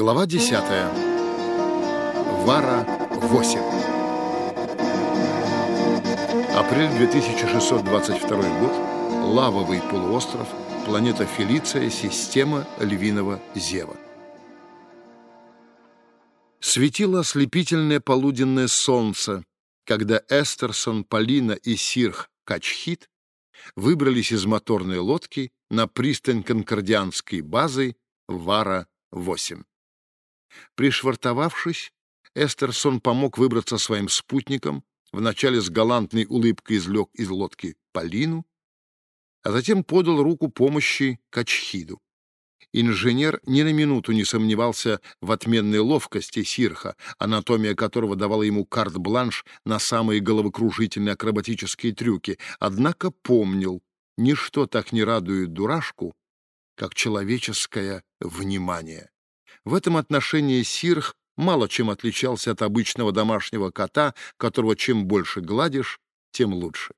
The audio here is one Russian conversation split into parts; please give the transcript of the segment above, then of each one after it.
Глава 10. Вара 8. Апрель 2622 год. Лавовый полуостров. Планета Фелиция. Система львиного зева. Светило ослепительное полуденное солнце, когда Эстерсон, Полина и Сирх Качхит выбрались из моторной лодки на пристань конкордианской базы Вара-8. Пришвартовавшись, Эстерсон помог выбраться своим спутникам, вначале с галантной улыбкой излег из лодки Полину, а затем подал руку помощи Качхиду. Инженер ни на минуту не сомневался в отменной ловкости Сирха, анатомия которого давала ему карт-бланш на самые головокружительные акробатические трюки, однако помнил, ничто так не радует дурашку, как человеческое внимание. В этом отношении Сирх мало чем отличался от обычного домашнего кота, которого чем больше гладишь, тем лучше.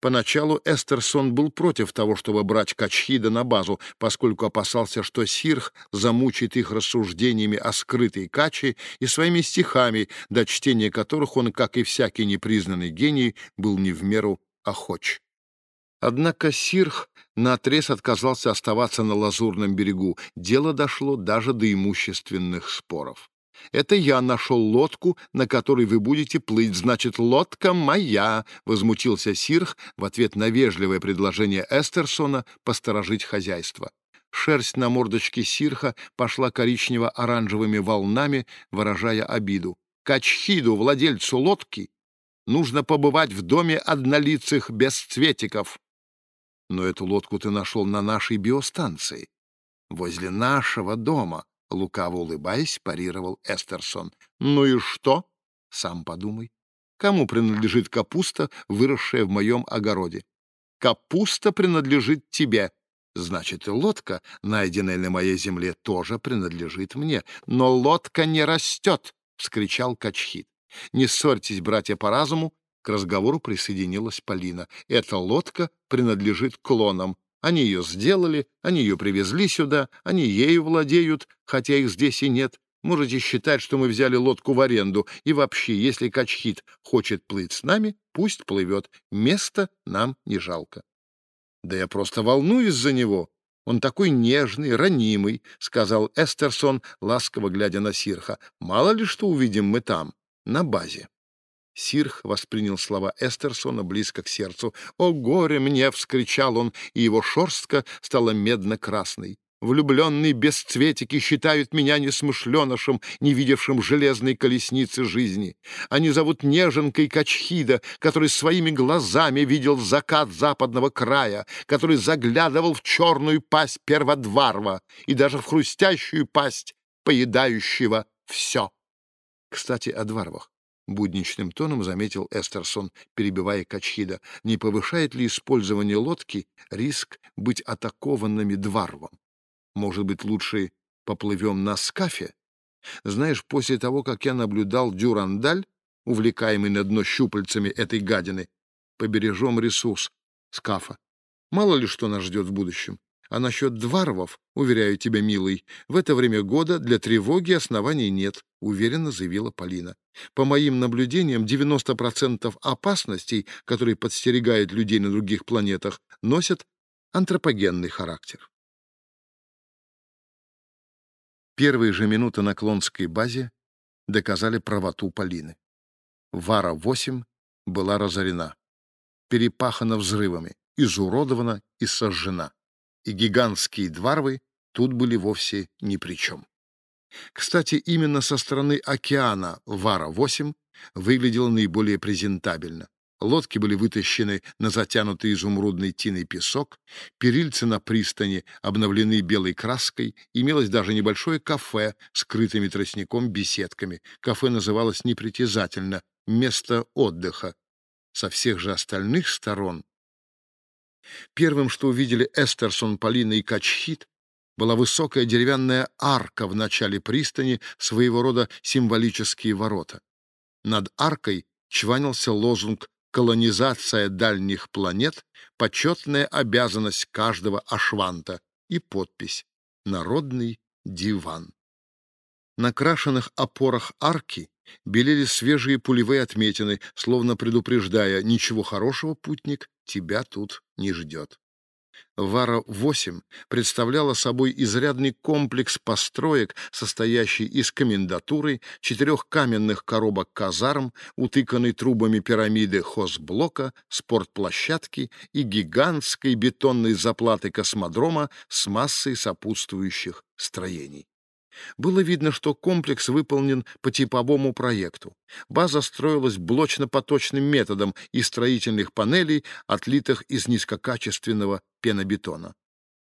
Поначалу Эстерсон был против того, чтобы брать Качхида на базу, поскольку опасался, что Сирх замучит их рассуждениями о скрытой каче и своими стихами, до чтения которых он, как и всякий непризнанный гений, был не в меру охоч. Однако Сирх наотрез отказался оставаться на Лазурном берегу. Дело дошло даже до имущественных споров. «Это я нашел лодку, на которой вы будете плыть, значит, лодка моя!» — возмутился Сирх в ответ на вежливое предложение Эстерсона посторожить хозяйство. Шерсть на мордочке Сирха пошла коричнево-оранжевыми волнами, выражая обиду. Качхиду, владельцу лодки, нужно побывать в доме однолицых бесцветиков. Но эту лодку ты нашел на нашей биостанции, возле нашего дома, — лукаво улыбаясь, парировал Эстерсон. Ну и что? Сам подумай. Кому принадлежит капуста, выросшая в моем огороде? Капуста принадлежит тебе. Значит, и лодка, найденная на моей земле, тоже принадлежит мне. Но лодка не растет, — вскричал Качхит. Не ссорьтесь, братья по разуму, разговору присоединилась Полина. «Эта лодка принадлежит клонам. Они ее сделали, они ее привезли сюда, они ею владеют, хотя их здесь и нет. Можете считать, что мы взяли лодку в аренду. И вообще, если Качхит хочет плыть с нами, пусть плывет. Места нам не жалко». «Да я просто волнуюсь за него. Он такой нежный, ранимый», — сказал Эстерсон, ласково глядя на Сирха. «Мало ли что увидим мы там, на базе». Сирх воспринял слова Эстерсона близко к сердцу. «О, горе мне!» — вскричал он, и его шорстка стала медно-красной. Влюбленные бесцветики считают меня несмышленышем, не видевшим железной колесницы жизни. Они зовут Неженкой Качхида, который своими глазами видел закат западного края, который заглядывал в черную пасть перводварва и даже в хрустящую пасть поедающего все. Кстати, о дварвах. — будничным тоном заметил Эстерсон, перебивая Качхида. «Не повышает ли использование лодки риск быть атакованными дварвом? Может быть, лучше поплывем на скафе? Знаешь, после того, как я наблюдал дюрандаль, увлекаемый на дно щупальцами этой гадины, побережем ресурс скафа. Мало ли что нас ждет в будущем. А насчет дварвов, уверяю тебя, милый, в это время года для тревоги оснований нет, — уверенно заявила Полина. По моим наблюдениям, 90% опасностей, которые подстерегают людей на других планетах, носят антропогенный характер. Первые же минуты на Клонской базе доказали правоту Полины. Вара-8 была разорена, перепахана взрывами, изуродована и сожжена и гигантские дварвы тут были вовсе ни при чем. Кстати, именно со стороны океана Вара-8 выглядела наиболее презентабельно. Лодки были вытащены на затянутый изумрудной тиной песок, перильцы на пристани обновлены белой краской, имелось даже небольшое кафе с крытыми тростником беседками. Кафе называлось непритязательно «Место отдыха». Со всех же остальных сторон Первым, что увидели Эстерсон, Полина и Качхит, была высокая деревянная арка в начале пристани, своего рода символические ворота. Над аркой чванился лозунг «Колонизация дальних планет — почетная обязанность каждого ашванта» и подпись «Народный диван». На крашенных опорах арки белели свежие пулевые отметины, словно предупреждая, ничего хорошего, путник, тебя тут не ждет. Вара-8 представляла собой изрядный комплекс построек, состоящий из комендатуры, четырех каменных коробок казарм, утыканной трубами пирамиды хозблока, спортплощадки и гигантской бетонной заплаты космодрома с массой сопутствующих строений. Было видно, что комплекс выполнен по типовому проекту. База строилась блочно-поточным методом из строительных панелей, отлитых из низкокачественного пенобетона.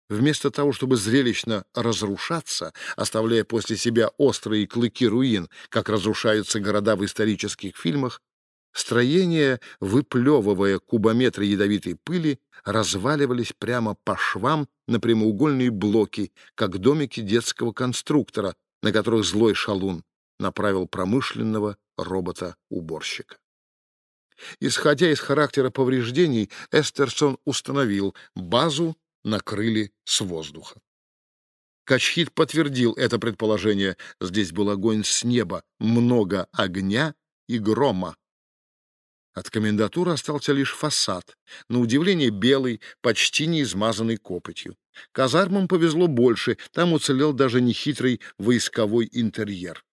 Вместо того, чтобы зрелищно разрушаться, оставляя после себя острые клыки руин, как разрушаются города в исторических фильмах, строения, выплевывая кубометры ядовитой пыли, разваливались прямо по швам на прямоугольные блоки, как домики детского конструктора, на которых злой шалун направил промышленного робота-уборщика. Исходя из характера повреждений, Эстерсон установил, базу накрыли с воздуха. Качхит подтвердил это предположение. Здесь был огонь с неба, много огня и грома. От комендатуры остался лишь фасад, на удивление белый, почти не измазанный копотью. Казармам повезло больше, там уцелел даже нехитрый войсковой интерьер.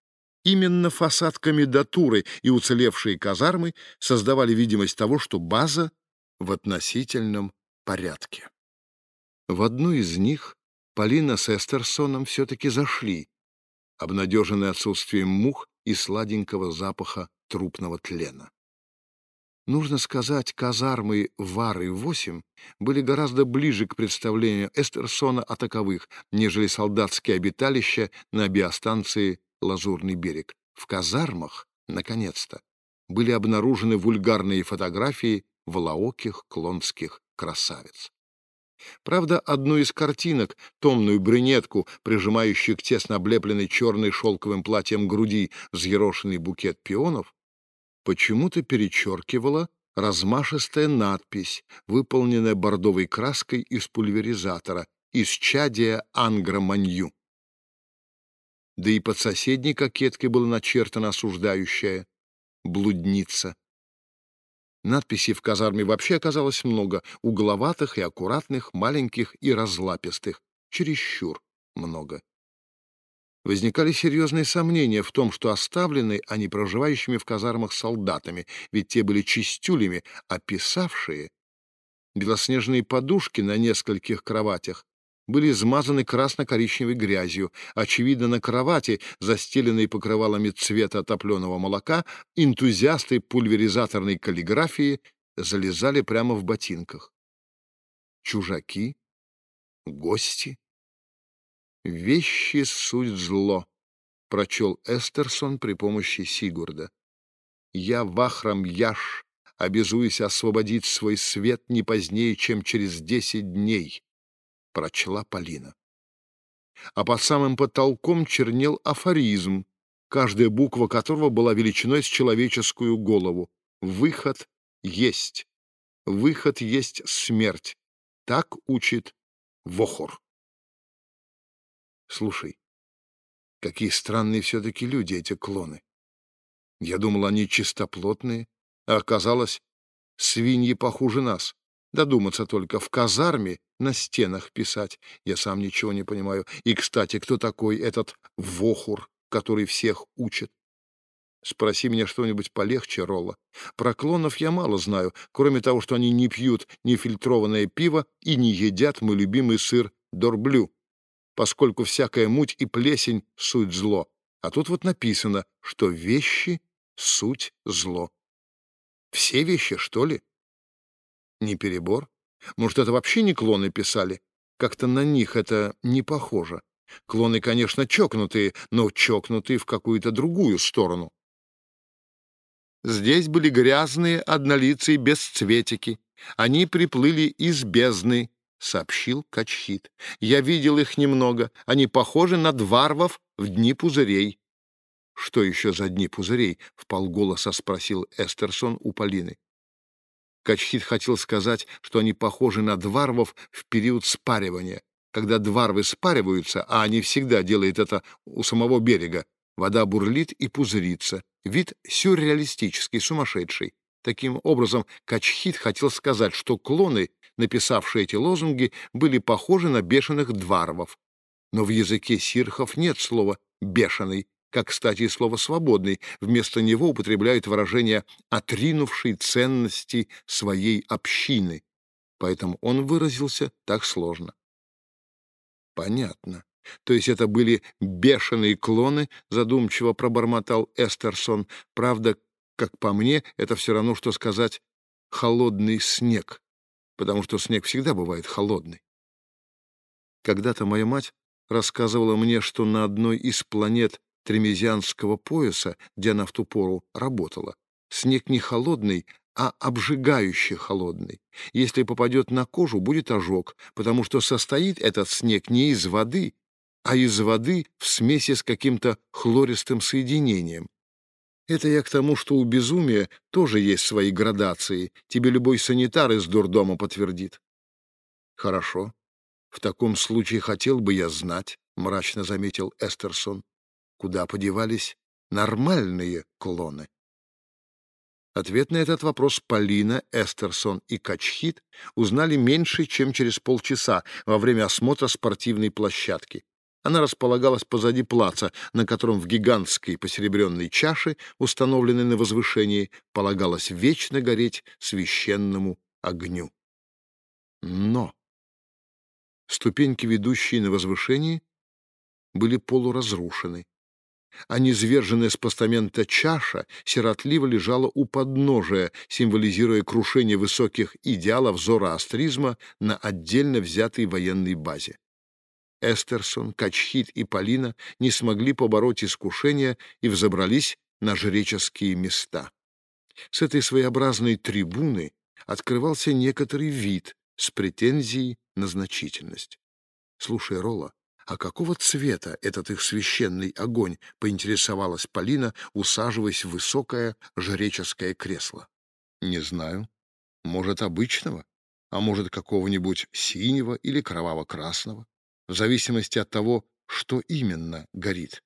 Именно фасад комендатуры и уцелевшие казармы создавали видимость того, что база в относительном порядке. В одну из них Полина с Эстерсоном все-таки зашли, обнадеженные отсутствием мух и сладенького запаха трупного тлена. Нужно сказать, казармы Вары-8 были гораздо ближе к представлению Эстерсона о таковых, нежели солдатские обиталища на биостанции «Лазурный берег». В казармах, наконец-то, были обнаружены вульгарные фотографии волооких клонских красавиц. Правда, одну из картинок, томную брюнетку, прижимающую к тесно облепленной черной шелковым платьем груди взъерошенный букет пионов, почему-то перечеркивала размашистая надпись, выполненная бордовой краской из пульверизатора, из чадия ангроманью. Да и под соседней кокеткой было начертано осуждающее «блудница». Надписей в казарме вообще оказалось много, угловатых и аккуратных, маленьких и разлапистых, чересчур много возникали серьезные сомнения в том, что оставлены они проживающими в казармах солдатами, ведь те были чистюлями, а писавшие белоснежные подушки на нескольких кроватях были измазаны красно-коричневой грязью. Очевидно, на кровати, застеленной покрывалами цвета топленого молока, энтузиасты пульверизаторной каллиграфии залезали прямо в ботинках. Чужаки, гости, «Вещи — суть зло», — прочел Эстерсон при помощи Сигурда. «Я, Вахрам Яш, обязуюсь освободить свой свет не позднее, чем через десять дней», — прочла Полина. А под самым потолком чернел афоризм, каждая буква которого была величиной с человеческую голову. «Выход есть. Выход есть смерть». Так учит Вохор. Слушай, какие странные все-таки люди эти клоны. Я думал, они чистоплотные, а оказалось, свиньи похуже нас. Додуматься только в казарме на стенах писать. Я сам ничего не понимаю. И, кстати, кто такой этот Вохур, который всех учит? Спроси меня что-нибудь полегче, Ролла. Про клонов я мало знаю, кроме того, что они не пьют нефильтрованное пиво и не едят мой любимый сыр Дорблю поскольку всякая муть и плесень — суть зло. А тут вот написано, что вещи — суть зло. Все вещи, что ли? Не перебор? Может, это вообще не клоны писали? Как-то на них это не похоже. Клоны, конечно, чокнутые, но чокнутые в какую-то другую сторону. Здесь были грязные однолицые бесцветики. Они приплыли из бездны, — сообщил Качхит. «Я видел их немного. Они похожи на дварвов в дни пузырей». «Что еще за дни пузырей?» — вполголоса спросил Эстерсон у Полины. Качхит хотел сказать, что они похожи на дварвов в период спаривания, когда дварвы спариваются, а они всегда делают это у самого берега, Вода бурлит и пузырится. Вид сюрреалистический, сумасшедший. Таким образом, Качхит хотел сказать, что клоны, написавшие эти лозунги, были похожи на бешеных дварвов. Но в языке сирхов нет слова «бешеный», как, кстати, и слово «свободный». Вместо него употребляют выражение «отринувший ценности своей общины». Поэтому он выразился так сложно. Понятно. То есть это были бешеные клоны, задумчиво пробормотал Эстерсон. Правда, как по мне, это все равно, что сказать «холодный снег», потому что снег всегда бывает холодный. Когда-то моя мать рассказывала мне, что на одной из планет Тремезианского пояса, где она в ту пору работала, снег не холодный, а обжигающе холодный. Если попадет на кожу, будет ожог, потому что состоит этот снег не из воды, а из воды в смеси с каким-то хлористым соединением. Это я к тому, что у безумия тоже есть свои градации. Тебе любой санитар из дурдома подтвердит. Хорошо. В таком случае хотел бы я знать, — мрачно заметил Эстерсон, — куда подевались нормальные клоны. Ответ на этот вопрос Полина, Эстерсон и Качхит узнали меньше, чем через полчаса во время осмотра спортивной площадки. Она располагалась позади плаца, на котором в гигантской посеребренной чаше, установленной на возвышении, полагалось вечно гореть священному огню. Но ступеньки, ведущие на возвышение, были полуразрушены, а низверженная с постамента чаша сиротливо лежала у подножия, символизируя крушение высоких идеалов зороастризма на отдельно взятой военной базе. Эстерсон, Качхит и Полина не смогли побороть искушение и взобрались на жреческие места. С этой своеобразной трибуны открывался некоторый вид с претензией на значительность. «Слушай, Ролла, а какого цвета этот их священный огонь?» — поинтересовалась Полина, усаживаясь в высокое жреческое кресло. «Не знаю. Может, обычного, а может, какого-нибудь синего или кроваво-красного в зависимости от того, что именно горит.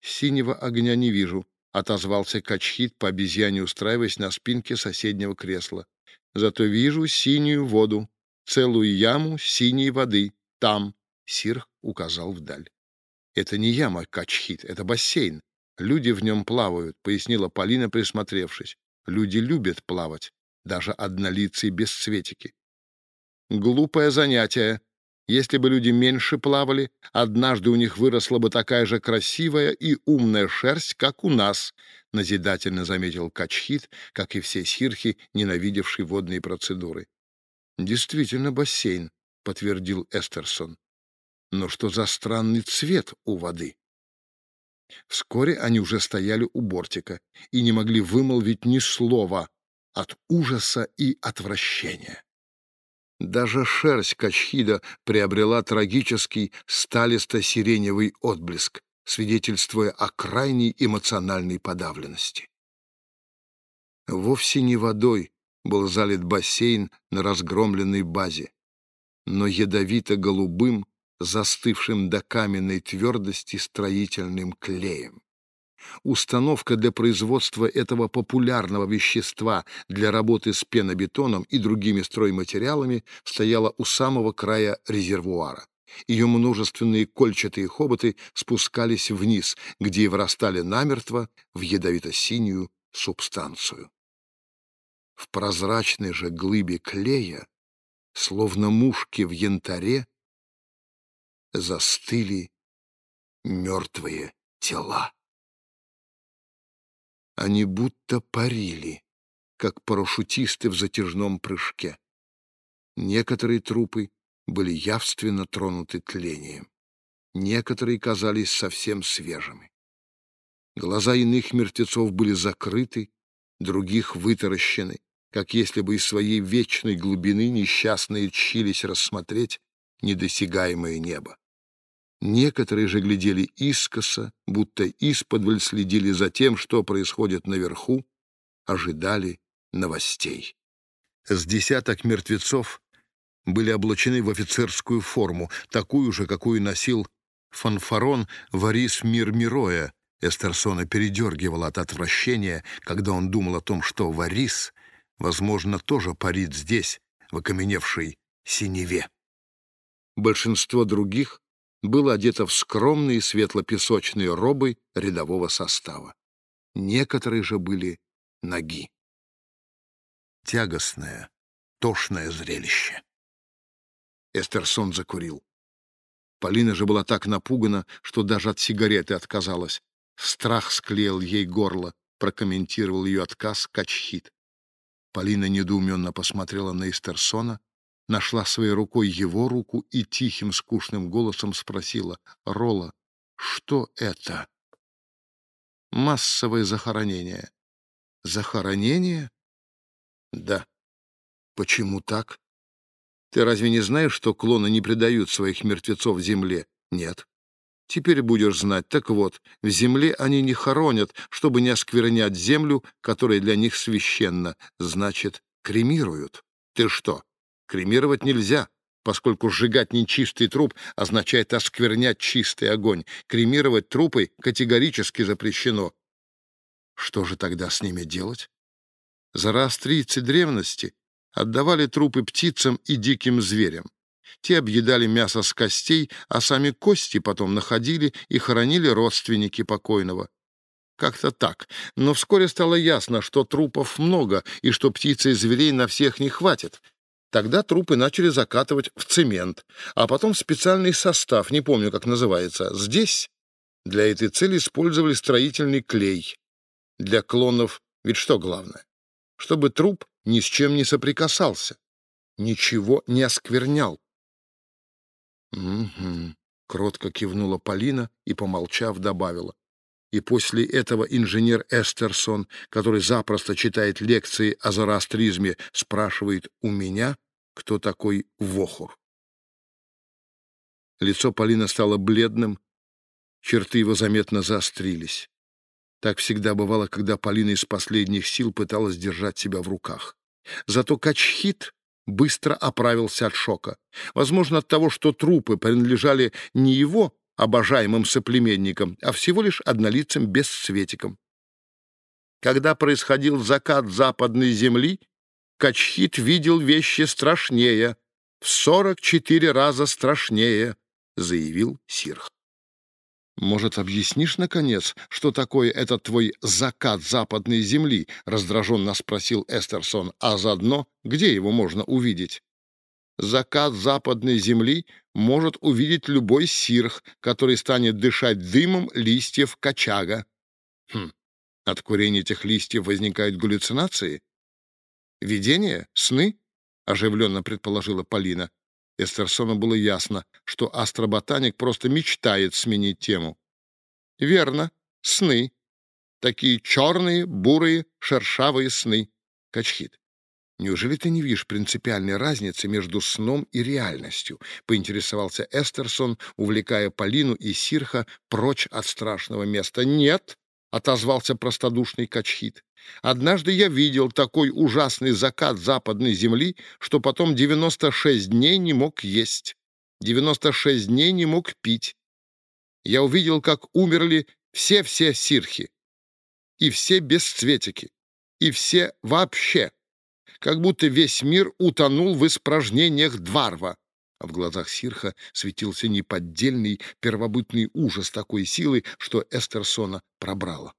«Синего огня не вижу», — отозвался Качхит по обезьяне, устраиваясь на спинке соседнего кресла. «Зато вижу синюю воду, целую яму синей воды. Там», — Сирх указал вдаль. «Это не яма, Качхит, это бассейн. Люди в нем плавают», — пояснила Полина, присмотревшись. «Люди любят плавать, даже однолицые бесцветики». «Глупое занятие», если бы люди меньше плавали, однажды у них выросла бы такая же красивая и умная шерсть, как у нас, — назидательно заметил Качхит, как и все сирхи, ненавидевшие водные процедуры. — Действительно бассейн, — подтвердил Эстерсон. — Но что за странный цвет у воды? Вскоре они уже стояли у бортика и не могли вымолвить ни слова от ужаса и отвращения. Даже шерсть Качхида приобрела трагический сталисто-сиреневый отблеск, свидетельствуя о крайней эмоциональной подавленности. Вовсе не водой был залит бассейн на разгромленной базе, но ядовито-голубым, застывшим до каменной твердости строительным клеем. Установка для производства этого популярного вещества для работы с пенобетоном и другими стройматериалами стояла у самого края резервуара. Ее множественные кольчатые хоботы спускались вниз, где и вырастали намертво в ядовито-синюю субстанцию. В прозрачной же глыбе клея, словно мушки в янтаре, застыли мертвые тела. Они будто парили, как парашютисты в затяжном прыжке. Некоторые трупы были явственно тронуты тлением. Некоторые казались совсем свежими. Глаза иных мертвецов были закрыты, других вытаращены, как если бы из своей вечной глубины несчастные чились рассмотреть недосягаемое небо. Некоторые же глядели искоса, будто исподволь следили за тем, что происходит наверху, ожидали новостей. С десяток мертвецов были облачены в офицерскую форму, такую же, какую носил фанфарон Варис Мирмироя, Эстерсона передергивала от отвращения, когда он думал о том, что Варис, возможно, тоже парит здесь, в окаменевшей синеве. Большинство других было одето в скромные светло-песочные робы рядового состава. Некоторые же были ноги. Тягостное, тошное зрелище. Эстерсон закурил. Полина же была так напугана, что даже от сигареты отказалась. Страх склеил ей горло, прокомментировал ее отказ Качхит. Полина недоуменно посмотрела на Эстерсона, нашла своей рукой его руку и тихим скучным голосом спросила, «Рола, что это?» «Массовое захоронение». «Захоронение?» «Да». «Почему так?» «Ты разве не знаешь, что клоны не предают своих мертвецов земле?» «Нет». Теперь будешь знать. Так вот, в земле они не хоронят, чтобы не осквернять землю, которая для них священна. Значит, кремируют. Ты что, кремировать нельзя, поскольку сжигать нечистый труп означает осквернять чистый огонь. Кремировать трупы категорически запрещено. Что же тогда с ними делать? Зороастрийцы древности отдавали трупы птицам и диким зверям. Те объедали мясо с костей, а сами кости потом находили и хоронили родственники покойного. Как-то так. Но вскоре стало ясно, что трупов много и что птиц и зверей на всех не хватит. Тогда трупы начали закатывать в цемент, а потом в специальный состав, не помню, как называется. Здесь для этой цели использовали строительный клей. Для клонов ведь что главное? Чтобы труп ни с чем не соприкасался, ничего не осквернял. «Угу», — кротко кивнула Полина и, помолчав, добавила. И после этого инженер Эстерсон, который запросто читает лекции о зороастризме, спрашивает у меня, кто такой Вохур. Лицо Полины стало бледным, черты его заметно заострились. Так всегда бывало, когда Полина из последних сил пыталась держать себя в руках. Зато Качхит быстро оправился от шока. Возможно, от того, что трупы принадлежали не его обожаемым соплеменникам, а всего лишь однолицым бесцветикам. Когда происходил закат западной земли, Качхит видел вещи страшнее, в сорок четыре раза страшнее, заявил Сирх. «Может, объяснишь, наконец, что такое этот твой закат западной земли?» — раздраженно спросил Эстерсон. «А заодно, где его можно увидеть?» «Закат западной земли может увидеть любой сирх, который станет дышать дымом листьев качага». «Хм, от курения этих листьев возникают галлюцинации?» «Видения? Сны?» — оживленно предположила Полина. Эстерсону было ясно, что астроботаник просто мечтает сменить тему. «Верно, сны. Такие черные, бурые, шершавые сны. Качхит, неужели ты не видишь принципиальной разницы между сном и реальностью?» — поинтересовался Эстерсон, увлекая Полину и Сирха прочь от страшного места. «Нет», — отозвался простодушный Качхит. Однажды я видел такой ужасный закат западной земли, что потом 96 дней не мог есть, 96 дней не мог пить. Я увидел, как умерли все-все сирхи, и все бесцветики, и все вообще, как будто весь мир утонул в испражнениях Дварва. А в глазах Сирха светился неподдельный первобытный ужас такой силы, что Эстерсона пробрало.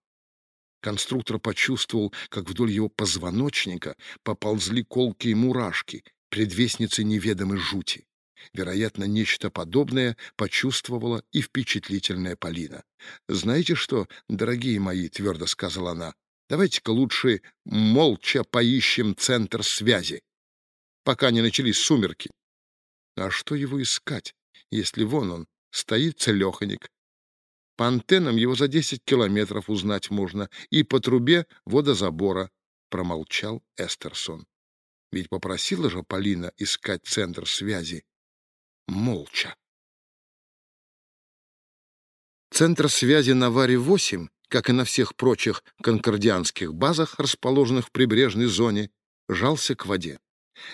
Конструктор почувствовал, как вдоль его позвоночника поползли колкие мурашки, предвестницы неведомой жути. Вероятно, нечто подобное почувствовала и впечатлительная Полина. «Знаете что, дорогие мои», — твердо сказала она, — «давайте-ка лучше молча поищем центр связи, пока не начались сумерки». «А что его искать, если вон он, стоит целеханик, по антеннам его за десять километров узнать можно, и по трубе водозабора, — промолчал Эстерсон. Ведь попросила же Полина искать центр связи. Молча. Центр связи на Варе-8, как и на всех прочих конкордианских базах, расположенных в прибрежной зоне, жался к воде.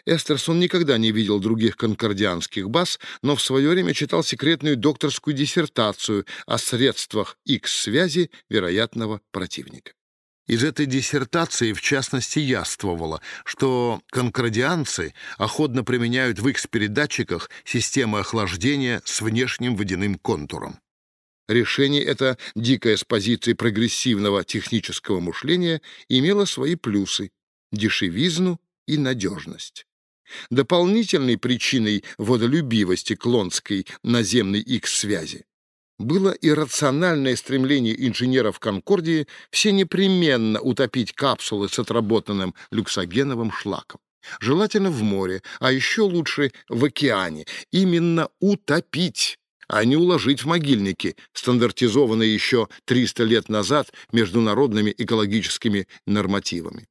Эстерсон никогда не видел других конкордианских баз, но в свое время читал секретную докторскую диссертацию о средствах X-связи вероятного противника. Из этой диссертации, в частности, яствовало, что конкордианцы охотно применяют в X-передатчиках системы охлаждения с внешним водяным контуром. Решение это, дикое с позиции прогрессивного технического мышления, имело свои плюсы — дешевизну и надежность. Дополнительной причиной водолюбивости клонской наземной X-связи было иррациональное стремление инженеров Конкордии все непременно утопить капсулы с отработанным люксогеновым шлаком. Желательно в море, а еще лучше в океане. Именно утопить, а не уложить в могильники, стандартизованные еще 300 лет назад международными экологическими нормативами.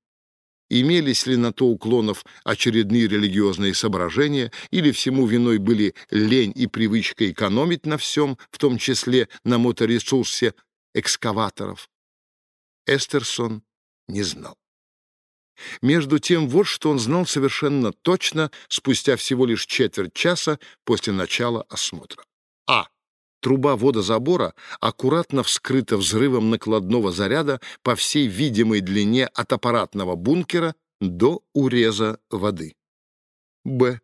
Имелись ли на то уклонов очередные религиозные соображения, или всему виной были лень и привычка экономить на всем, в том числе на моторесурсе экскаваторов? Эстерсон не знал. Между тем, вот что он знал совершенно точно спустя всего лишь четверть часа после начала осмотра. А. Труба водозабора аккуратно вскрыта взрывом накладного заряда по всей видимой длине от аппаратного бункера до уреза воды. Б.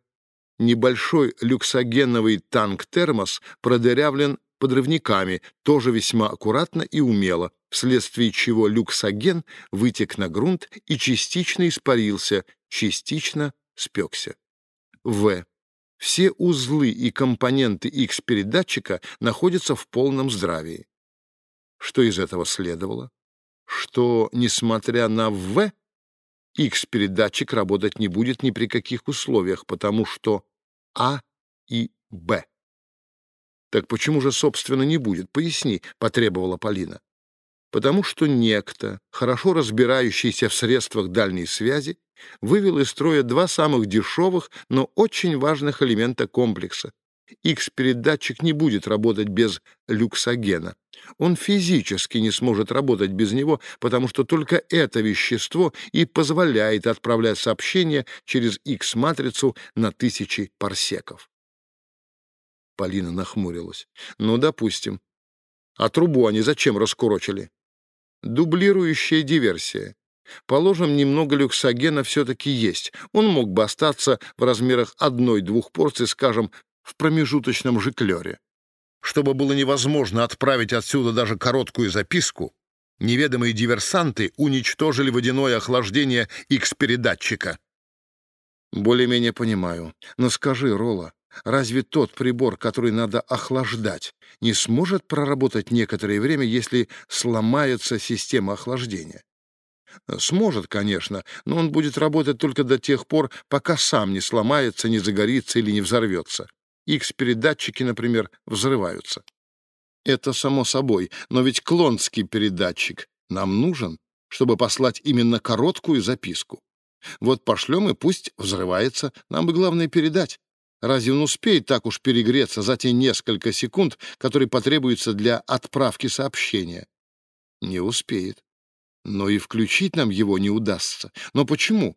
Небольшой люксогеновый танк-термос продырявлен подрывниками, тоже весьма аккуратно и умело, вследствие чего люксоген вытек на грунт и частично испарился, частично спекся. В. Все узлы и компоненты X-передатчика находятся в полном здравии. Что из этого следовало? Что, несмотря на В, X-передатчик работать не будет ни при каких условиях, потому что А и Б. Так почему же, собственно, не будет? Поясни, потребовала Полина. Потому что некто, хорошо разбирающийся в средствах дальней связи, вывел из строя два самых дешевых, но очень важных элемента комплекса. X-передатчик не будет работать без люксогена. Он физически не сможет работать без него, потому что только это вещество и позволяет отправлять сообщения через X-матрицу на тысячи парсеков. Полина нахмурилась. «Ну, допустим. А трубу они зачем раскурочили?» «Дублирующая диверсия. Положим, немного люксогена все-таки есть. Он мог бы остаться в размерах одной-двух порций, скажем, в промежуточном жиклере. Чтобы было невозможно отправить отсюда даже короткую записку, неведомые диверсанты уничтожили водяное охлаждение X-передатчика. Более-менее понимаю. Но скажи, Рола, разве тот прибор, который надо охлаждать, не сможет проработать некоторое время, если сломается система охлаждения? Сможет, конечно, но он будет работать только до тех пор, пока сам не сломается, не загорится или не взорвется. X-передатчики, например, взрываются. Это само собой, но ведь клонский передатчик нам нужен, чтобы послать именно короткую записку. Вот пошлем и пусть взрывается, нам бы главное передать. Разве он успеет так уж перегреться за те несколько секунд, которые потребуются для отправки сообщения? Не успеет. Но и включить нам его не удастся. Но почему?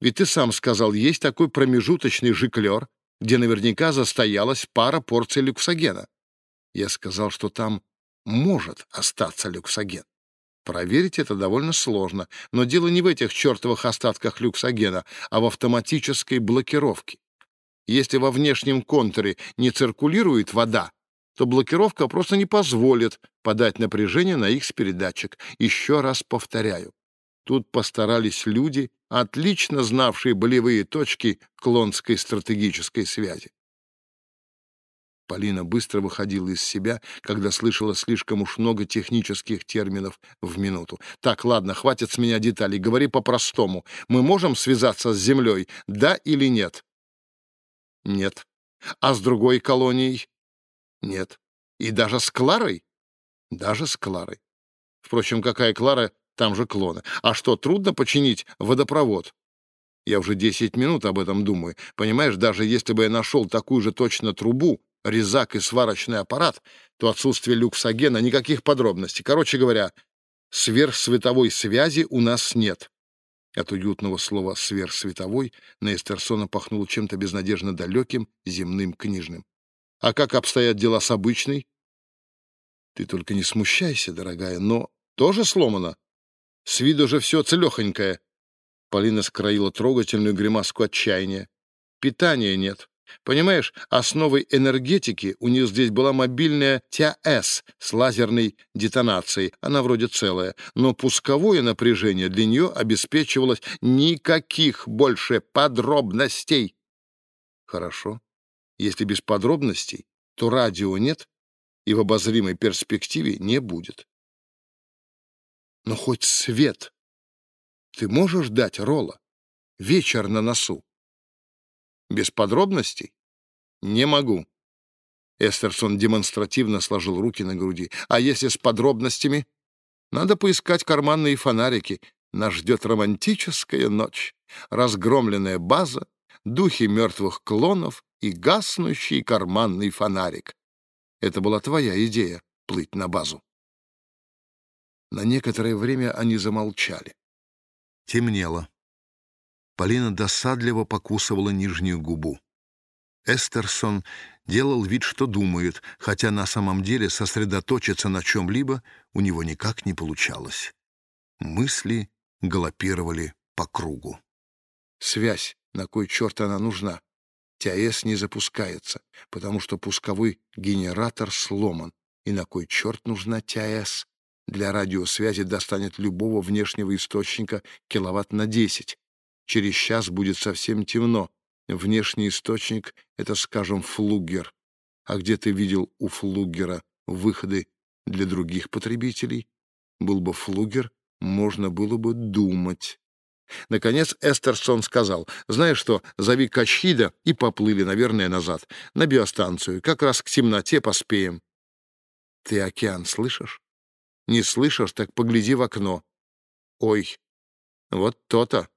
Ведь ты сам сказал, есть такой промежуточный жиклер, где наверняка застоялась пара порций люксогена. Я сказал, что там может остаться люксоген. Проверить это довольно сложно, но дело не в этих чертовых остатках люксогена, а в автоматической блокировке. Если во внешнем контуре не циркулирует вода, то блокировка просто не позволит подать напряжение на X-передатчик. Еще раз повторяю. Тут постарались люди, отлично знавшие болевые точки клонской стратегической связи. Полина быстро выходила из себя, когда слышала слишком уж много технических терминов в минуту. «Так, ладно, хватит с меня деталей. Говори по-простому. Мы можем связаться с Землей, да или нет?» «Нет». «А с другой колонией?» Нет. И даже с Кларой? Даже с Кларой. Впрочем, какая Клара, там же клоны. А что, трудно починить водопровод? Я уже десять минут об этом думаю. Понимаешь, даже если бы я нашел такую же точно трубу, резак и сварочный аппарат, то отсутствие люксогена, никаких подробностей. Короче говоря, сверхсветовой связи у нас нет. От уютного слова «сверхсветовой» на Эстерсона пахнуло чем-то безнадежно далеким, земным, книжным. «А как обстоят дела с обычной?» «Ты только не смущайся, дорогая, но тоже сломано? С виду же все целехонькое». Полина скроила трогательную гримаску отчаяния. «Питания нет. Понимаешь, основой энергетики у нее здесь была мобильная ТЯС с лазерной детонацией, она вроде целая, но пусковое напряжение для нее обеспечивалось никаких больше подробностей. Хорошо. Если без подробностей, то радио нет и в обозримой перспективе не будет. Но хоть свет ты можешь дать, Ролла? Вечер на носу. Без подробностей? Не могу. Эстерсон демонстративно сложил руки на груди. А если с подробностями? Надо поискать карманные фонарики. Нас ждет романтическая ночь, разгромленная база, духи мертвых клонов и гаснущий карманный фонарик. Это была твоя идея — плыть на базу. На некоторое время они замолчали. Темнело. Полина досадливо покусывала нижнюю губу. Эстерсон делал вид, что думает, хотя на самом деле сосредоточиться на чем-либо у него никак не получалось. Мысли галопировали по кругу. Связь, на кой черт она нужна? ТАЭС не запускается, потому что пусковой генератор сломан. И на кой черт нужна ТАЭС? Для радиосвязи достанет любого внешнего источника киловатт на 10. Через час будет совсем темно. Внешний источник — это, скажем, флугер. А где ты видел у флугера выходы для других потребителей? Был бы флугер, можно было бы думать. Наконец Эстерсон сказал, «Знаешь что, зови Качхида» и поплыли, наверное, назад, на биостанцию. Как раз к темноте поспеем. Ты океан слышишь? Не слышишь, так погляди в окно. Ой, вот то-то.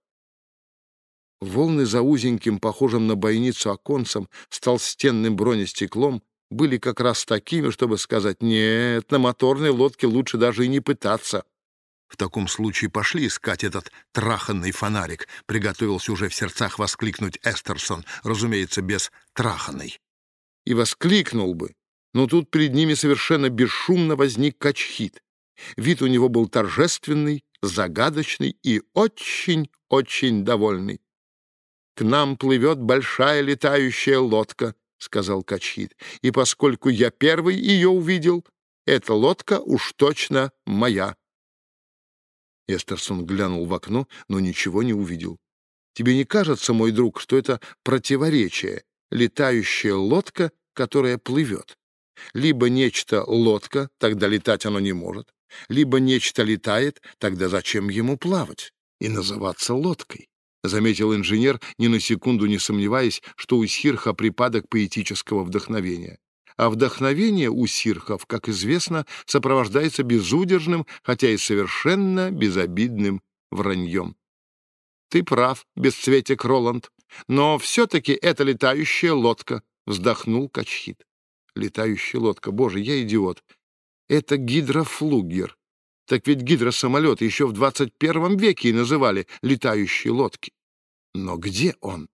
Волны за узеньким, похожим на бойницу оконцем, с толстенным бронестеклом, были как раз такими, чтобы сказать «нет, на моторной лодке лучше даже и не пытаться». В таком случае пошли искать этот траханный фонарик, приготовился уже в сердцах воскликнуть Эстерсон, разумеется, без траханной. И воскликнул бы, но тут перед ними совершенно бесшумно возник качхит. Вид у него был торжественный, загадочный и очень-очень довольный. «К нам плывет большая летающая лодка», — сказал Качхит. «И поскольку я первый ее увидел, эта лодка уж точно моя». Эстерсон глянул в окно, но ничего не увидел. «Тебе не кажется, мой друг, что это противоречие? Летающая лодка, которая плывет. Либо нечто лодка, тогда летать оно не может. Либо нечто летает, тогда зачем ему плавать и называться лодкой? — заметил инженер, ни на секунду не сомневаясь, что у Сирха припадок поэтического вдохновения. А вдохновение у Сирхов, как известно, сопровождается безудержным, хотя и совершенно безобидным враньем. «Ты прав, бесцветик Роланд, но все-таки это летающая лодка», — вздохнул Качхит. «Летающая лодка, боже, я идиот. Это гидрофлугер. Так ведь гидросамолеты еще в 21 веке и называли летающие лодки. Но где он?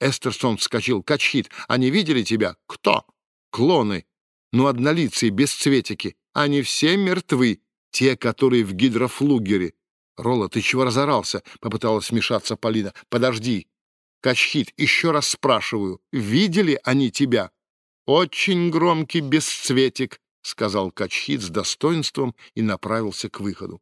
Эстерсон вскочил. Качхит, они видели тебя? Кто? Клоны. Ну, однолицые, бесцветики. Они все мертвы. Те, которые в гидрофлугере. Ролла, ты чего разорался? Попыталась вмешаться Полина. Подожди. Качхит, еще раз спрашиваю. Видели они тебя? Очень громкий бесцветик. — сказал Качхит с достоинством и направился к выходу.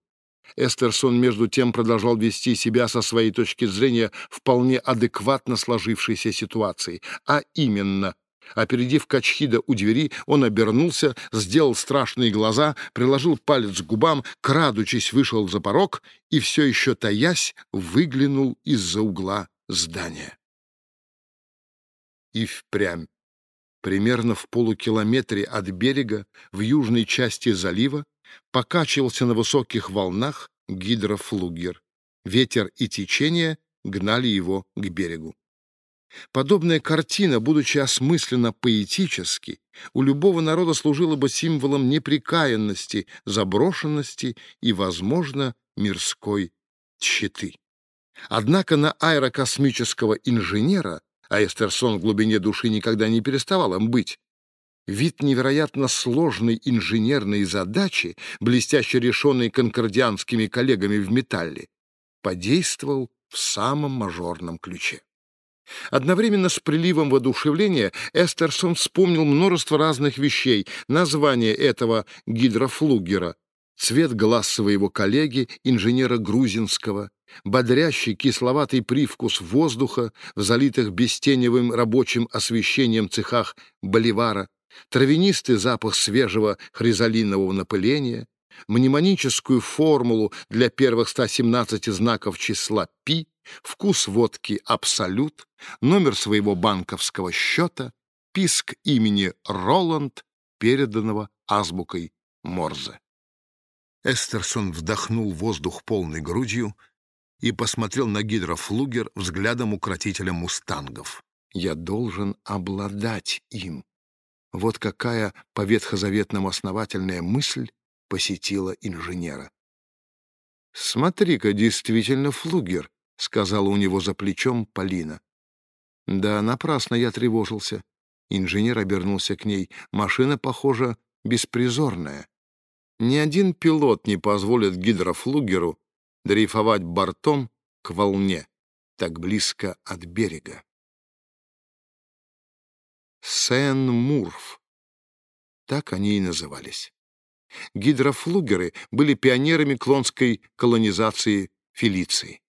Эстерсон, между тем, продолжал вести себя со своей точки зрения вполне адекватно сложившейся ситуации, а именно Опередив Качхида у двери, он обернулся, сделал страшные глаза, приложил палец к губам, крадучись вышел за порог и, все еще таясь, выглянул из-за угла здания. И впрямь примерно в полукилометре от берега в южной части залива покачивался на высоких волнах гидрофлугер. Ветер и течение гнали его к берегу. Подобная картина, будучи осмысленно поэтически, у любого народа служила бы символом неприкаянности, заброшенности и, возможно, мирской тщеты. Однако на аэрокосмического инженера, а Эстерсон в глубине души никогда не переставал им быть, вид невероятно сложной инженерной задачи, блестяще решенной конкордианскими коллегами в металле, подействовал в самом мажорном ключе. Одновременно с приливом воодушевления Эстерсон вспомнил множество разных вещей, название этого гидрофлугера, цвет глаз своего коллеги, инженера Грузинского, бодрящий кисловатый привкус воздуха в залитых бестеневым рабочим освещением цехах Боливара, травянистый запах свежего хризалинового напыления, мнемоническую формулу для первых 117 знаков числа π, вкус водки «Абсолют», номер своего банковского счета, писк имени Роланд, переданного азбукой Морзе. Эстерсон вдохнул воздух полной грудью и посмотрел на гидрофлугер взглядом укротителя мустангов. «Я должен обладать им». Вот какая по ветхозаветному основательная мысль посетила инженера. «Смотри-ка, действительно флугер», — сказала у него за плечом Полина. «Да, напрасно я тревожился». Инженер обернулся к ней. «Машина, похоже, беспризорная. Ни один пилот не позволит гидрофлугеру дрейфовать бортом к волне, так близко от берега. Сен-Мурф. Так они и назывались. Гидрофлугеры были пионерами клонской колонизации Фелиции.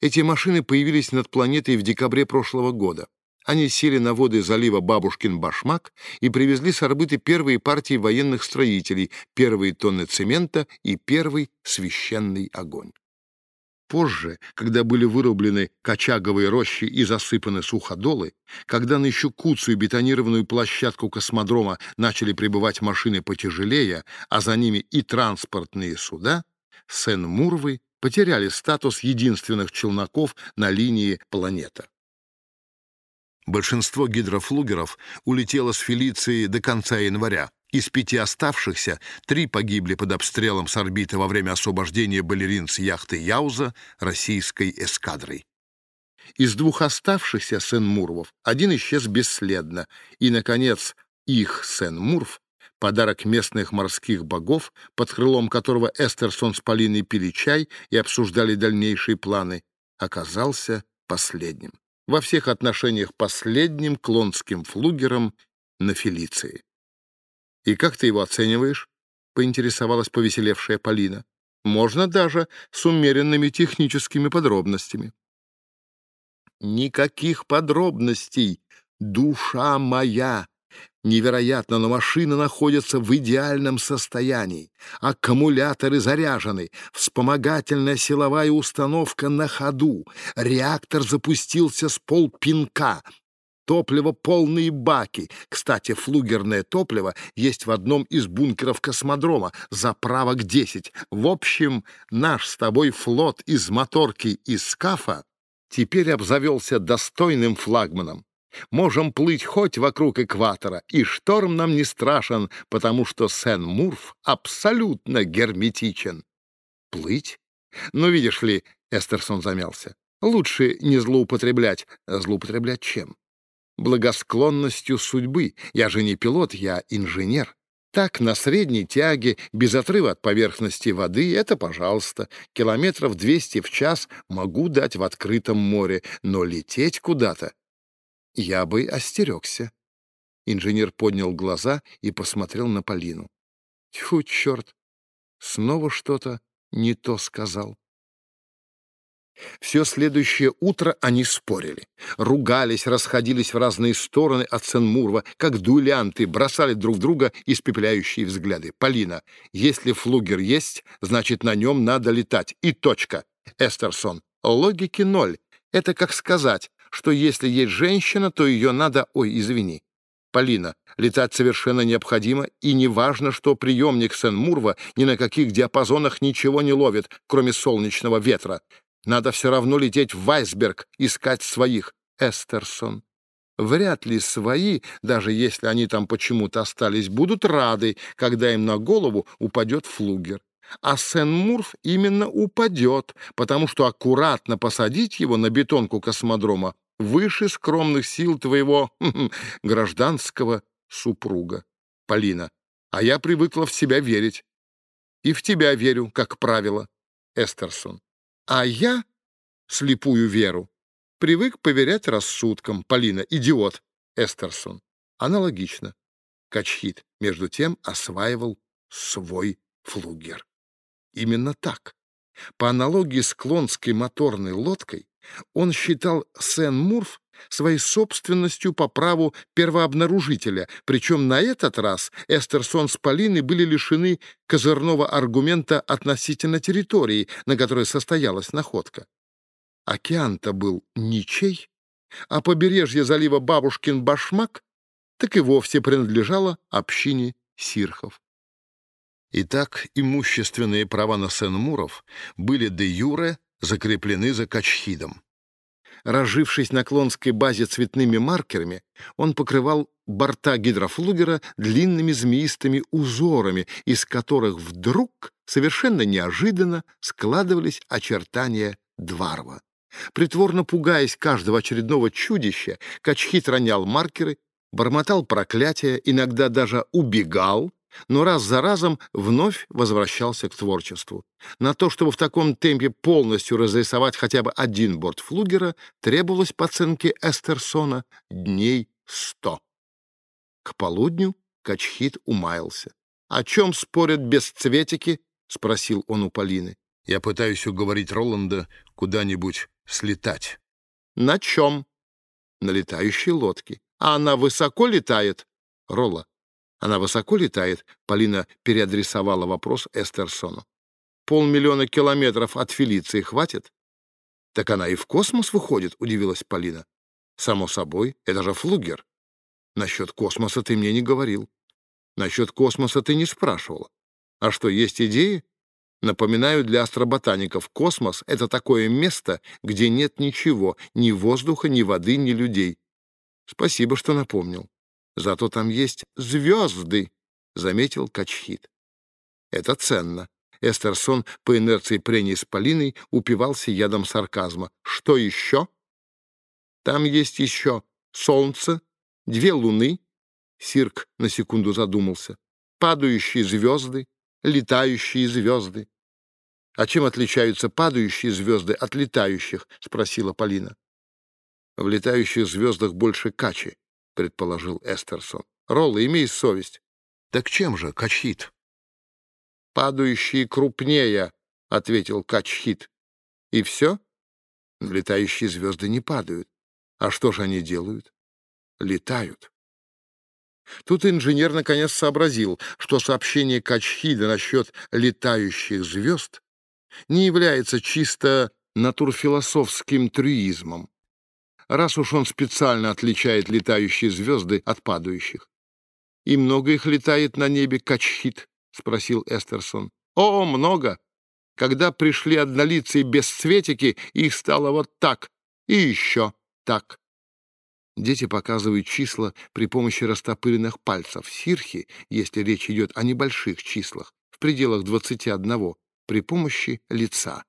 Эти машины появились над планетой в декабре прошлого года. Они сели на воды залива Бабушкин-Башмак и привезли с орбиты первые партии военных строителей, первые тонны цемента и первый священный огонь. Позже, когда были вырублены кочаговые рощи и засыпаны суходолы, когда на еще куцую бетонированную площадку космодрома начали прибывать машины потяжелее, а за ними и транспортные суда, Сен-Мурвы потеряли статус единственных челноков на линии планета. Большинство гидрофлугеров улетело с Фелиции до конца января. Из пяти оставшихся три погибли под обстрелом с орбиты во время освобождения балерин с яхты Яуза российской эскадрой. Из двух оставшихся Сен-Мурвов один исчез бесследно, и, наконец, их Сен-Мурв, подарок местных морских богов, под крылом которого Эстерсон с Полиной пили чай и обсуждали дальнейшие планы, оказался последним во всех отношениях последним клонским флугером на Фелиции. «И как ты его оцениваешь?» — поинтересовалась повеселевшая Полина. «Можно даже с умеренными техническими подробностями». «Никаких подробностей, душа моя!» Невероятно, но машина находится в идеальном состоянии. Аккумуляторы заряжены, вспомогательная силовая установка на ходу. Реактор запустился с полпинка. Топливо полные баки. Кстати, флугерное топливо есть в одном из бункеров космодрома. Заправок 10. В общем, наш с тобой флот из моторки и скафа теперь обзавелся достойным флагманом. Можем плыть хоть вокруг экватора, и шторм нам не страшен, потому что Сен-Мурф абсолютно герметичен. Плыть? Ну, видишь ли, Эстерсон замялся. Лучше не злоупотреблять. Злоупотреблять чем? Благосклонностью судьбы. Я же не пилот, я инженер. Так, на средней тяге, без отрыва от поверхности воды, это, пожалуйста, километров 200 в час могу дать в открытом море, но лететь куда-то я бы остерегся. Инженер поднял глаза и посмотрел на Полину. Тьфу, черт! Снова что-то не то сказал. Все следующее утро они спорили. Ругались, расходились в разные стороны от Сен-Мурва, как дуэлянты, бросали друг друга испепеляющие взгляды. «Полина, если флугер есть, значит, на нем надо летать. И точка. Эстерсон, логики ноль. Это как сказать, что если есть женщина, то ее надо... Ой, извини. Полина, летать совершенно необходимо, и не важно, что приемник Сен-Мурва ни на каких диапазонах ничего не ловит, кроме солнечного ветра. Надо все равно лететь в Вайсберг, искать своих. Эстерсон. Вряд ли свои, даже если они там почему-то остались, будут рады, когда им на голову упадет флугер. а Сен-Мурф именно упадет, потому что аккуратно посадить его на бетонку космодрома выше скромных сил твоего гражданского супруга. Полина, а я привыкла в себя верить. И в тебя верю, как правило, Эстерсон. А я, слепую веру, привык поверять рассудкам. Полина, идиот, Эстерсон. Аналогично. Качхит, между тем, осваивал свой флугер. Именно так. По аналогии с клонской моторной лодкой, он считал Сен-Мурф своей собственностью по праву первообнаружителя, причем на этот раз Эстерсон с Полиной были лишены козырного аргумента относительно территории, на которой состоялась находка. Океан-то был ничей, а побережье залива Бабушкин Башмак так и вовсе принадлежало общине сирхов. Итак, имущественные права на Сен-Муров были де юре закреплены за Качхидом. Разжившись на клонской базе цветными маркерами, он покрывал борта гидрофлугера длинными змеистыми узорами, из которых вдруг, совершенно неожиданно, складывались очертания Дварва. Притворно пугаясь каждого очередного чудища, Качхит ронял маркеры, бормотал проклятия, иногда даже убегал, но раз за разом вновь возвращался к творчеству. На то, чтобы в таком темпе полностью разрисовать хотя бы один борт флугера, требовалось по оценке Эстерсона дней сто. К полудню Качхит умаялся. «О чем спорят бесцветики?» — спросил он у Полины. «Я пытаюсь уговорить Роланда куда-нибудь слетать». «На чем?» «На летающей лодке». «А она высоко летает?» «Ролла, она высоко летает?» Полина переадресовала вопрос Эстерсону. «Полмиллиона километров от Фелиции хватит?» «Так она и в космос выходит», — удивилась Полина. «Само собой, это же флугер. Насчет космоса ты мне не говорил. Насчет космоса ты не спрашивала. А что, есть идеи?» Напоминаю для астроботаников, космос — это такое место, где нет ничего, ни воздуха, ни воды, ни людей. Спасибо, что напомнил. Зато там есть звезды, — заметил Качхит. Это ценно. Эстерсон по инерции прений с Полиной упивался ядом сарказма. Что еще? Там есть еще солнце, две луны. Сирк на секунду задумался. Падающие звезды, летающие звезды. «А чем отличаются падающие звезды от летающих?» — спросила Полина. «В летающих звездах больше качи», предположил Эстерсон. Ролла, имей совесть. Так чем же, Качхит? Падающие крупнее, ответил Качхит. И все? Летающие звезды не падают. А что же они делают? Летают. Тут инженер наконец сообразил, что сообщение Качхида насчет летающих звезд не является чисто натурфилософским трюизмом раз уж он специально отличает летающие звезды от падающих. «И много их летает на небе, Качхит?» — спросил Эстерсон. «О, много! Когда пришли однолицые бесцветики, их стало вот так, и еще так». Дети показывают числа при помощи растопыренных пальцев. Сирхи, если речь идет о небольших числах, в пределах 21, при помощи лица.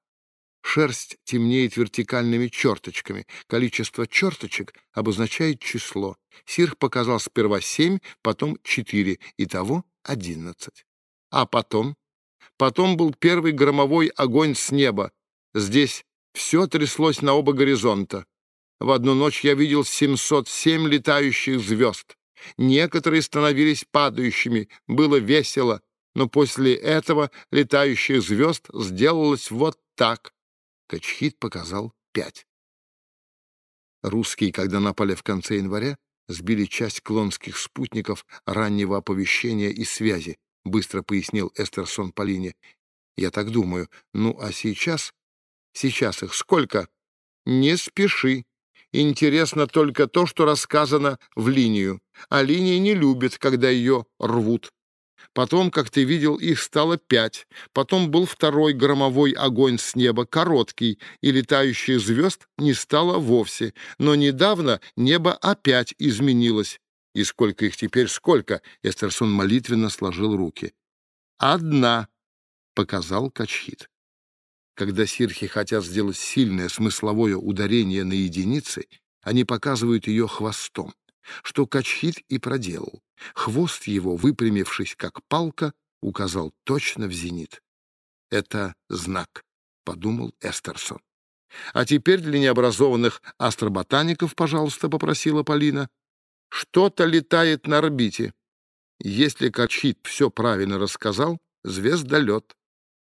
Шерсть темнеет вертикальными черточками. Количество черточек обозначает число. Сирх показал сперва семь, потом четыре, итого одиннадцать. А потом? Потом был первый громовой огонь с неба. Здесь все тряслось на оба горизонта. В одну ночь я видел 707 летающих звезд. Некоторые становились падающими, было весело, но после этого летающих звезд сделалось вот так. Качхит показал пять. Русские, когда напали в конце января, сбили часть клонских спутников раннего оповещения и связи, быстро пояснил Эстерсон Полине. Я так думаю. Ну, а сейчас? Сейчас их сколько? Не спеши. Интересно только то, что рассказано в линию. А линия не любит, когда ее рвут. Потом, как ты видел, их стало пять. Потом был второй громовой огонь с неба, короткий, и летающих звезд не стало вовсе. Но недавно небо опять изменилось. И сколько их теперь, сколько? Эстерсон молитвенно сложил руки. Одна. показал Качхит. Когда сирхи хотят сделать сильное смысловое ударение на единицы, они показывают ее хвостом, что Качхит и проделал. Хвост его, выпрямившись как палка, указал точно в зенит. «Это знак», — подумал Эстерсон. «А теперь для необразованных астроботаников, пожалуйста», — попросила Полина. «Что-то летает на орбите. Если Качхит все правильно рассказал, звездолет.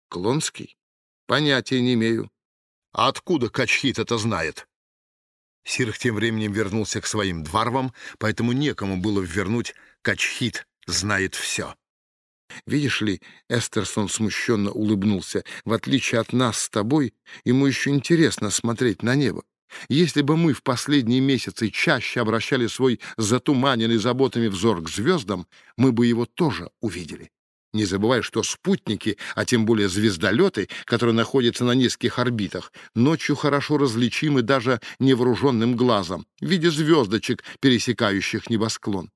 Клонский? Понятия не имею. А откуда Качхит это знает?» Сирх тем временем вернулся к своим дварвам, поэтому некому было вернуть Качхит знает все. Видишь ли, Эстерсон смущенно улыбнулся, в отличие от нас с тобой, ему еще интересно смотреть на небо. Если бы мы в последние месяцы чаще обращали свой затуманенный заботами взор к звездам, мы бы его тоже увидели. Не забывай, что спутники, а тем более звездолеты, которые находятся на низких орбитах, ночью хорошо различимы даже невооруженным глазом в виде звездочек, пересекающих небосклон.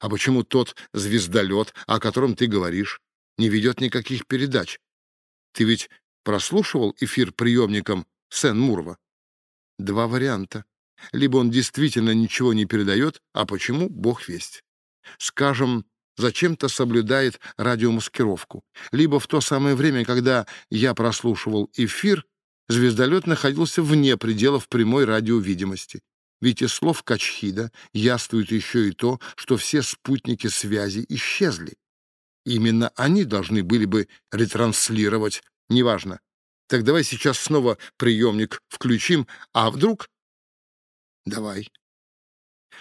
А почему тот звездолет, о котором ты говоришь, не ведет никаких передач? Ты ведь прослушивал эфир приемником Сен-Мурва? Два варианта. Либо он действительно ничего не передает, а почему — бог весть. Скажем, зачем-то соблюдает радиомаскировку. Либо в то самое время, когда я прослушивал эфир, звездолет находился вне пределов прямой радиовидимости. Ведь из слов Качхида яствует еще и то, что все спутники связи исчезли. Именно они должны были бы ретранслировать. Неважно. Так давай сейчас снова приемник включим, а вдруг... Давай.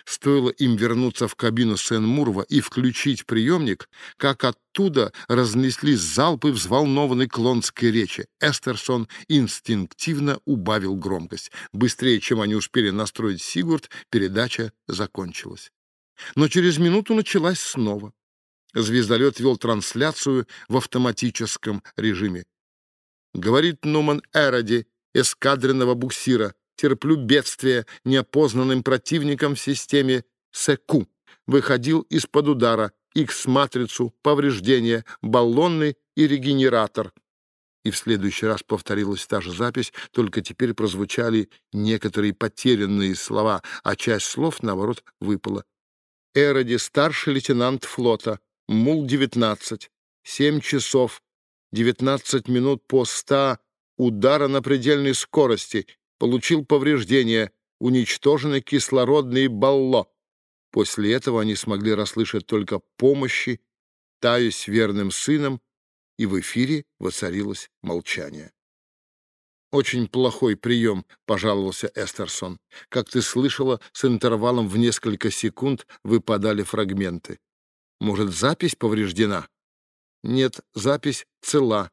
Стоило им вернуться в кабину Сен-Мурва и включить приемник, как оттуда разнеслись залпы взволнованной клонской речи. Эстерсон инстинктивно убавил громкость. Быстрее, чем они успели настроить Сигурд, передача закончилась. Но через минуту началась снова. Звездолет вел трансляцию в автоматическом режиме. Говорит Нуман Эроди, эскадренного буксира, терплю бедствие неопознанным противником в системе СЭКУ. Выходил из-под удара, X-матрицу, повреждения, баллонный и регенератор. И в следующий раз повторилась та же запись, только теперь прозвучали некоторые потерянные слова, а часть слов, наоборот, выпала. Эроди, старший лейтенант флота, Мул-19, 7 часов, 19 минут по 100 удара на предельной скорости, получил повреждения, уничтожены кислородные балло. После этого они смогли расслышать только помощи, таюсь верным сыном, и в эфире воцарилось молчание. «Очень плохой прием», — пожаловался Эстерсон. «Как ты слышала, с интервалом в несколько секунд выпадали фрагменты. Может, запись повреждена?» «Нет, запись цела.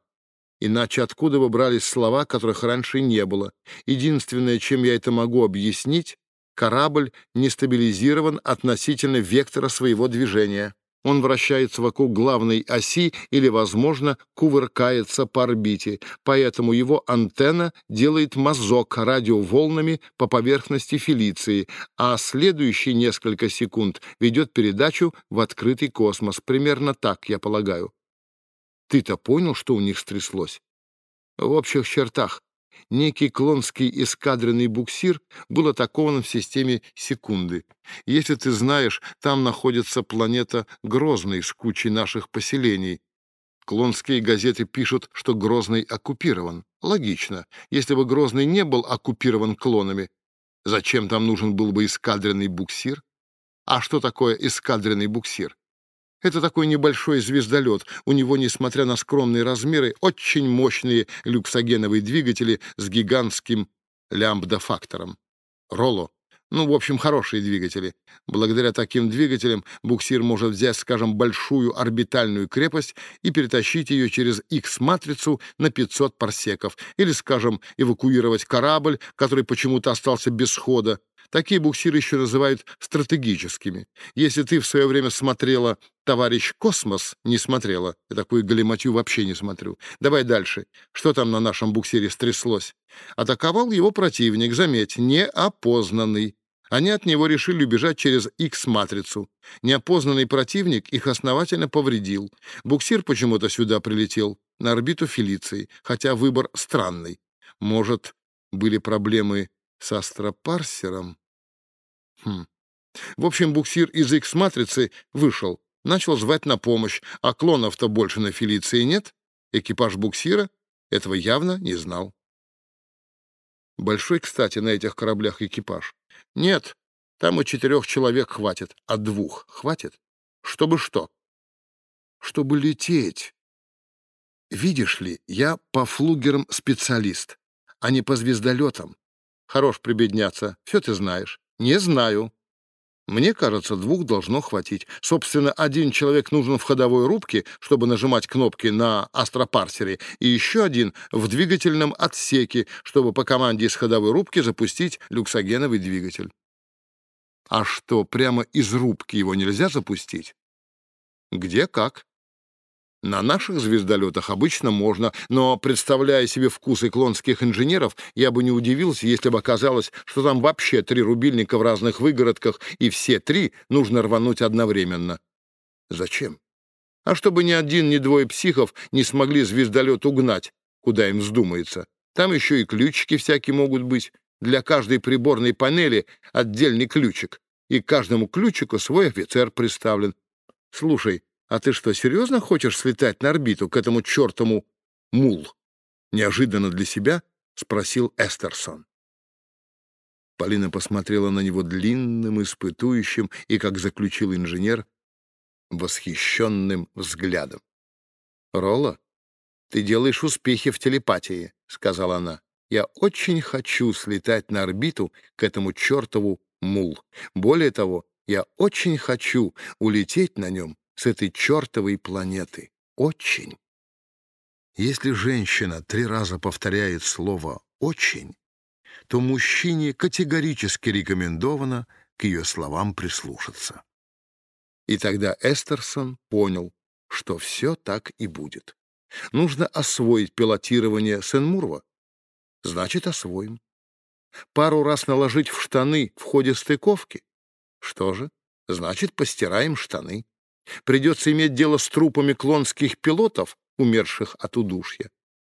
Иначе откуда бы брались слова, которых раньше не было? Единственное, чем я это могу объяснить, корабль не стабилизирован относительно вектора своего движения. Он вращается вокруг главной оси или, возможно, кувыркается по орбите, поэтому его антенна делает мазок радиоволнами по поверхности Фелиции, а следующие несколько секунд ведет передачу в открытый космос. Примерно так, я полагаю. Ты-то понял, что у них стряслось? В общих чертах. Некий клонский эскадренный буксир был атакован в системе секунды. Если ты знаешь, там находится планета Грозный с кучей наших поселений. Клонские газеты пишут, что Грозный оккупирован. Логично. Если бы Грозный не был оккупирован клонами, зачем там нужен был бы эскадренный буксир? А что такое эскадренный буксир? Это такой небольшой звездолет. У него, несмотря на скромные размеры, очень мощные люксогеновые двигатели с гигантским лямбда-фактором. Ролло. Ну, в общем, хорошие двигатели. Благодаря таким двигателям буксир может взять, скажем, большую орбитальную крепость и перетащить ее через X-матрицу на 500 парсеков. Или, скажем, эвакуировать корабль, который почему-то остался без хода, Такие буксиры еще называют стратегическими. Если ты в свое время смотрела «Товарищ Космос», не смотрела. Я такую галиматью вообще не смотрю. Давай дальше. Что там на нашем буксире стряслось? Атаковал его противник, заметь, неопознанный. Они от него решили убежать через X-матрицу. Неопознанный противник их основательно повредил. Буксир почему-то сюда прилетел. на орбиту Фелиции, хотя выбор странный. Может, были проблемы с астропарсером? Хм. В общем, буксир из X-матрицы вышел, начал звать на помощь, а клонов-то больше на Фелиции нет. Экипаж буксира этого явно не знал. Большой, кстати, на этих кораблях экипаж. Нет, там и четырех человек хватит, а двух хватит. Чтобы что? Чтобы лететь. Видишь ли, я по флугерам специалист, а не по звездолетам. Хорош прибедняться, все ты знаешь. Не знаю. Мне кажется, двух должно хватить. Собственно, один человек нужен в ходовой рубке, чтобы нажимать кнопки на астропарсере, и еще один в двигательном отсеке, чтобы по команде из ходовой рубки запустить люксогеновый двигатель. А что, прямо из рубки его нельзя запустить? Где как? На наших звездолетах обычно можно, но, представляя себе вкусы клонских инженеров, я бы не удивился, если бы оказалось, что там вообще три рубильника в разных выгородках, и все три нужно рвануть одновременно. Зачем? А чтобы ни один, ни двое психов не смогли звездолет угнать, куда им вздумается. Там еще и ключики всякие могут быть. Для каждой приборной панели отдельный ключик, и каждому ключику свой офицер представлен. Слушай, «А ты что, серьезно хочешь слетать на орбиту к этому чертому мул?» Неожиданно для себя спросил Эстерсон. Полина посмотрела на него длинным, испытующим и, как заключил инженер, восхищенным взглядом. «Ролла, ты делаешь успехи в телепатии», — сказала она. «Я очень хочу слетать на орбиту к этому чертову мул. Более того, я очень хочу улететь на нем с этой чертовой планеты. Очень. Если женщина три раза повторяет слово «очень», то мужчине категорически рекомендовано к ее словам прислушаться. И тогда Эстерсон понял, что все так и будет. Нужно освоить пилотирование Сен-Мурва. Значит, освоим. Пару раз наложить в штаны в ходе стыковки. Что же, значит, постираем штаны. Придется иметь дело с трупами клонских пилотов, умерших от удушья.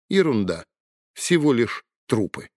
Ерунда. Всего лишь трупы.